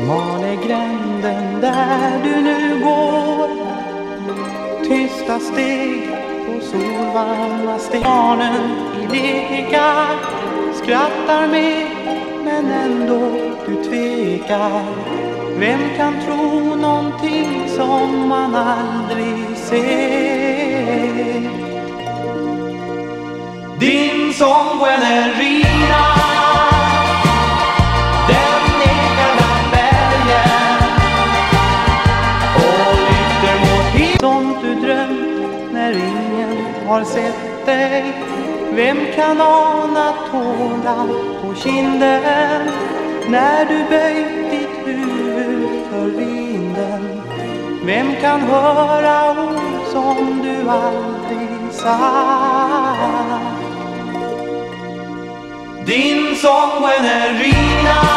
Smal är gränden där du nu går. Tysta steg på solvarma steg. Barnen i leka skrattar med men ändå du tvekar. Vem kan tro någonting som man aldrig ser? Din sång Gwenerina har sett dig. Vem kan ana tårar på kinden när du böjt ditt huvud för vinden? Vem kan höra ord som du aldrig sagt? Din sång är Gwenerina